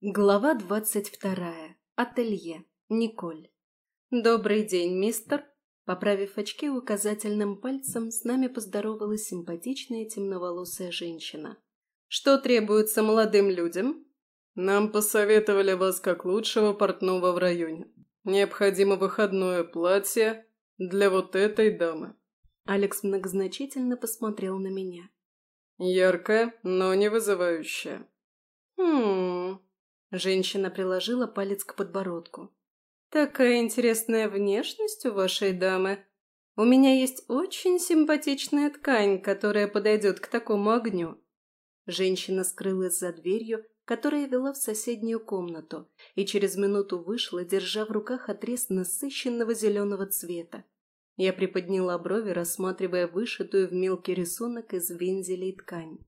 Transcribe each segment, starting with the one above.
Глава двадцать вторая. Ателье. Николь. «Добрый день, мистер!» Поправив очки указательным пальцем, с нами поздоровалась симпатичная темноволосая женщина. «Что требуется молодым людям?» «Нам посоветовали вас как лучшего портного в районе. Необходимо выходное платье для вот этой дамы». Алекс многозначительно посмотрел на меня. «Яркое, но не вызывающее». «Хм...» Женщина приложила палец к подбородку. «Такая интересная внешность у вашей дамы. У меня есть очень симпатичная ткань, которая подойдет к такому огню». Женщина скрылась за дверью, которая вела в соседнюю комнату, и через минуту вышла, держа в руках отрез насыщенного зеленого цвета. Я приподняла брови, рассматривая вышитую в мелкий рисунок из вензелей ткань.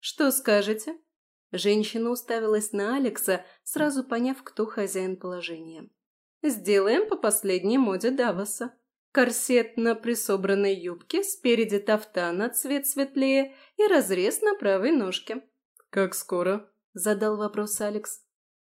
«Что скажете?» Женщина уставилась на Алекса, сразу поняв, кто хозяин положения. «Сделаем по последней моде Давоса. Корсет на присобранной юбке, спереди тафта на цвет светлее и разрез на правой ножке». «Как скоро?» – задал вопрос Алекс.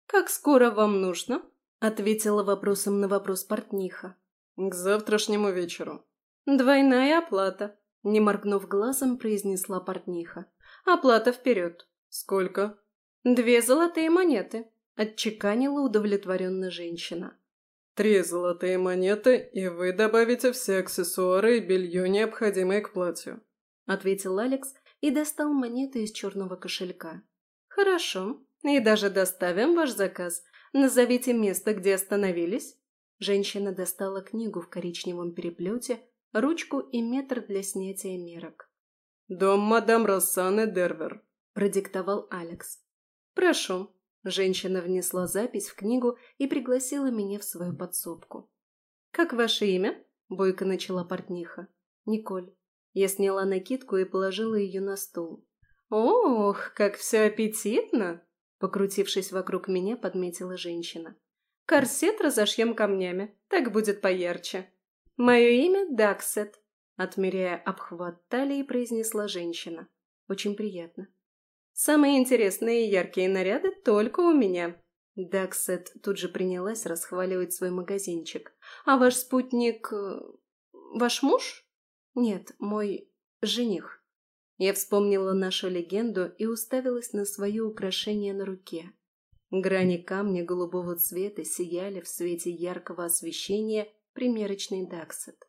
«Как скоро вам нужно?» – ответила вопросом на вопрос портниха. «К завтрашнему вечеру». «Двойная оплата», – не моргнув глазом, произнесла портниха. «Оплата вперед». «Сколько?» «Две золотые монеты», – отчеканила удовлетворенно женщина. «Три золотые монеты, и вы добавите все аксессуары и белье, необходимые к платью», – ответил Алекс и достал монеты из черного кошелька. «Хорошо, и даже доставим ваш заказ. Назовите место, где остановились». Женщина достала книгу в коричневом переплете, ручку и метр для снятия мерок. «Дом мадам Рассаны Дервер», продиктовал Алекс. «Прошу». Женщина внесла запись в книгу и пригласила меня в свою подсобку. «Как ваше имя?» – бойко начала портниха. «Николь». Я сняла накидку и положила ее на стол. «Ох, как все аппетитно!» Покрутившись вокруг меня, подметила женщина. «Корсет разошьем камнями, так будет поярче». «Мое имя Даксет», — отмеряя обхват талии, произнесла женщина. «Очень приятно». Самые интересные и яркие наряды только у меня». Даксет тут же принялась расхваливать свой магазинчик. «А ваш спутник... Э, ваш муж?» «Нет, мой жених». Я вспомнила нашу легенду и уставилась на свое украшение на руке. Грани камня голубого цвета сияли в свете яркого освещения примерочный Даксет.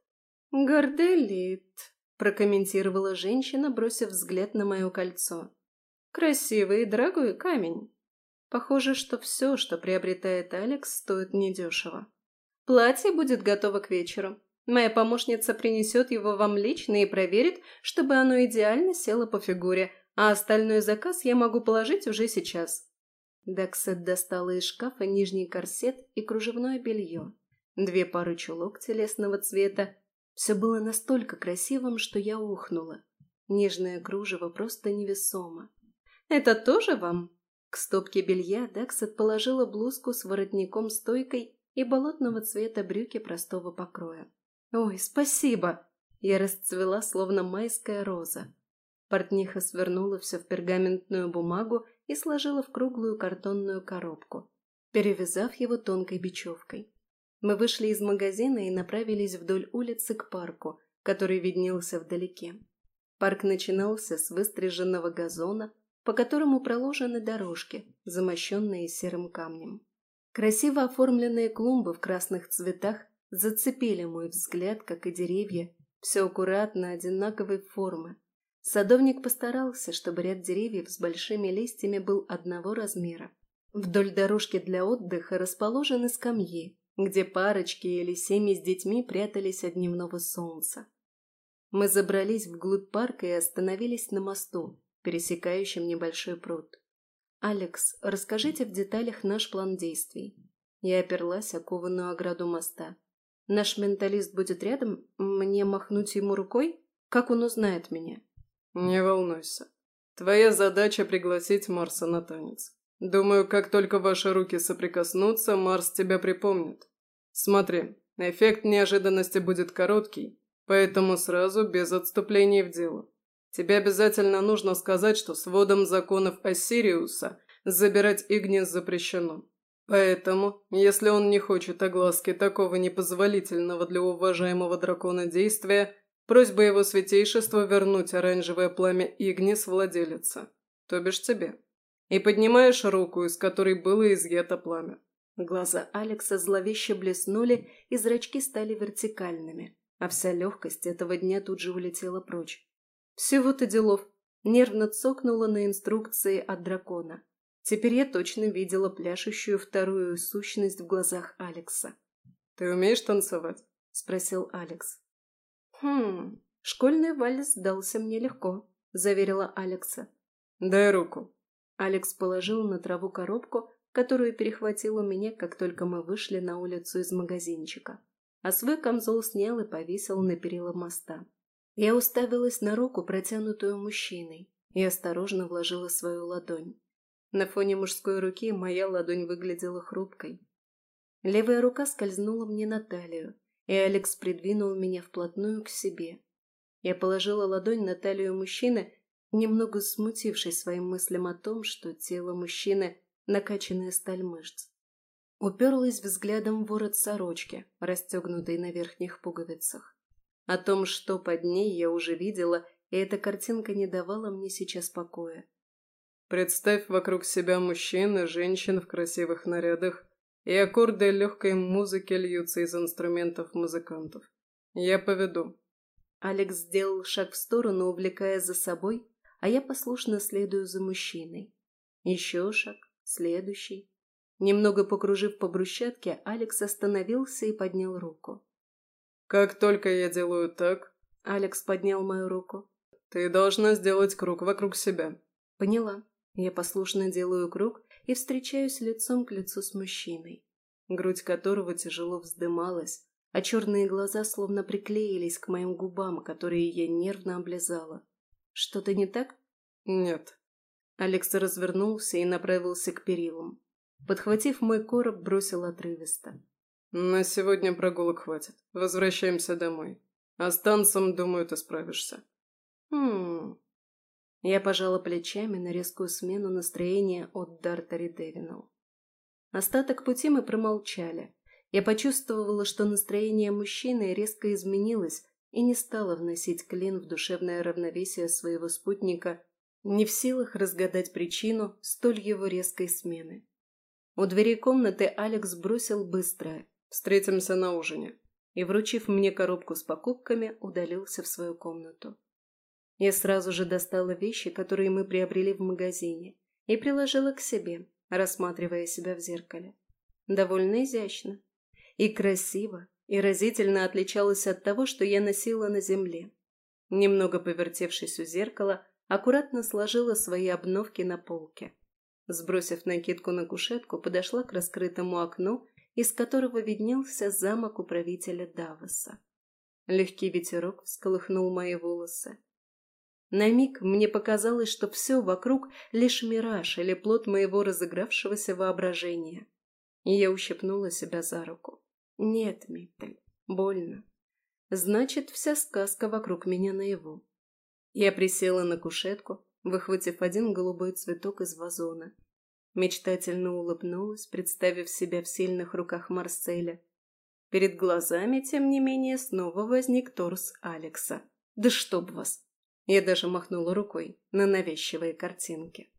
«Горделит», – прокомментировала женщина, бросив взгляд на мое кольцо. Красивый и дорогой камень. Похоже, что все, что приобретает Алекс, стоит недешево. Платье будет готово к вечеру. Моя помощница принесет его вам лично и проверит, чтобы оно идеально село по фигуре, а остальной заказ я могу положить уже сейчас. Даксет достала из шкафа нижний корсет и кружевное белье. Две пары чулок телесного цвета. Все было настолько красивым, что я ухнула. Нежное кружево просто невесомо. «Это тоже вам?» К стопке белья Даксет положила блузку с воротником-стойкой и болотного цвета брюки простого покроя. «Ой, спасибо!» Я расцвела, словно майская роза. Портниха свернула все в пергаментную бумагу и сложила в круглую картонную коробку, перевязав его тонкой бечевкой. Мы вышли из магазина и направились вдоль улицы к парку, который виднелся вдалеке. Парк начинался с выстриженного газона, по которому проложены дорожки, замощенные серым камнем. Красиво оформленные клумбы в красных цветах зацепили мой взгляд, как и деревья, все аккуратно, одинаковой формы. Садовник постарался, чтобы ряд деревьев с большими листьями был одного размера. Вдоль дорожки для отдыха расположены скамьи, где парочки или семьи с детьми прятались от дневного солнца. Мы забрались вглубь парка и остановились на мосту, пересекающим небольшой пруд. «Алекс, расскажите в деталях наш план действий». Я оперлась о кованую ограду моста. «Наш менталист будет рядом? Мне махнуть ему рукой? Как он узнает меня?» «Не волнуйся. Твоя задача пригласить Марса на танец. Думаю, как только ваши руки соприкоснутся, Марс тебя припомнит. Смотри, эффект неожиданности будет короткий, поэтому сразу без отступлений в дело. Тебе обязательно нужно сказать, что с вводом законов Ассириуса забирать Игнис запрещено. Поэтому, если он не хочет огласки такого непозволительного для уважаемого дракона действия, просьба его святейшества вернуть оранжевое пламя Игнис владелица, то бишь тебе. И поднимаешь руку, из которой было изъято пламя. Глаза Алекса зловеще блеснули, и зрачки стали вертикальными, а вся легкость этого дня тут же улетела прочь. Всего-то делов. Нервно цокнула на инструкции от дракона. Теперь я точно видела пляшущую вторую сущность в глазах Алекса. «Ты умеешь танцевать?» – спросил Алекс. «Хм, школьный вальс дался мне легко», – заверила Алекса. «Дай руку». Алекс положил на траву коробку, которую перехватил у меня, как только мы вышли на улицу из магазинчика, а свой камзол снял и повесил на перила моста. Я уставилась на руку, протянутую мужчиной, и осторожно вложила свою ладонь. На фоне мужской руки моя ладонь выглядела хрупкой. Левая рука скользнула мне на талию, и Алекс придвинул меня вплотную к себе. Я положила ладонь на талию мужчины, немного смутившись своим мыслям о том, что тело мужчины – накачанная сталь мышц. Уперлась взглядом в ворот сорочки, расстегнутой на верхних пуговицах. О том, что под ней, я уже видела, и эта картинка не давала мне сейчас покоя. Представь вокруг себя мужчин и женщин в красивых нарядах, и аккорды легкой музыки льются из инструментов музыкантов. Я поведу. Алекс сделал шаг в сторону, увлекая за собой, а я послушно следую за мужчиной. Еще шаг, следующий. Немного покружив по брусчатке, Алекс остановился и поднял руку. «Как только я делаю так...» Алекс поднял мою руку. «Ты должна сделать круг вокруг себя». «Поняла». Я послушно делаю круг и встречаюсь лицом к лицу с мужчиной, грудь которого тяжело вздымалась, а черные глаза словно приклеились к моим губам, которые я нервно облизала. Что-то не так? Нет. Алекс развернулся и направился к перилам. Подхватив мой короб, бросил отрывисто. «На сегодня прогулок хватит. Возвращаемся домой. А с танцем, думаю, ты справишься». «Хм...» Я пожала плечами на резкую смену настроения от Дартари Девинал. Остаток пути мы промолчали. Я почувствовала, что настроение мужчины резко изменилось и не стала вносить клин в душевное равновесие своего спутника, не в силах разгадать причину столь его резкой смены. У двери комнаты Алекс бросил быстрое «Встретимся на ужине» и, вручив мне коробку с покупками, удалился в свою комнату. Я сразу же достала вещи, которые мы приобрели в магазине, и приложила к себе, рассматривая себя в зеркале. Довольно изящно. И красиво, и разительно отличалась от того, что я носила на земле. Немного повертевшись у зеркала, аккуратно сложила свои обновки на полке. Сбросив накидку на кушетку, подошла к раскрытому окну, из которого виднелся замок управителя Давоса. Легкий ветерок всколыхнул мои волосы. На миг мне показалось, что все вокруг лишь мираж или плод моего разыгравшегося воображения. И я ущипнула себя за руку. Нет, Миттель, больно. Значит, вся сказка вокруг меня наяву. Я присела на кушетку, выхватив один голубой цветок из вазона. Мечтательно улыбнулась, представив себя в сильных руках Марселя. Перед глазами, тем не менее, снова возник торс Алекса. «Да чтоб вас!» Я даже махнула рукой на навязчивые картинки.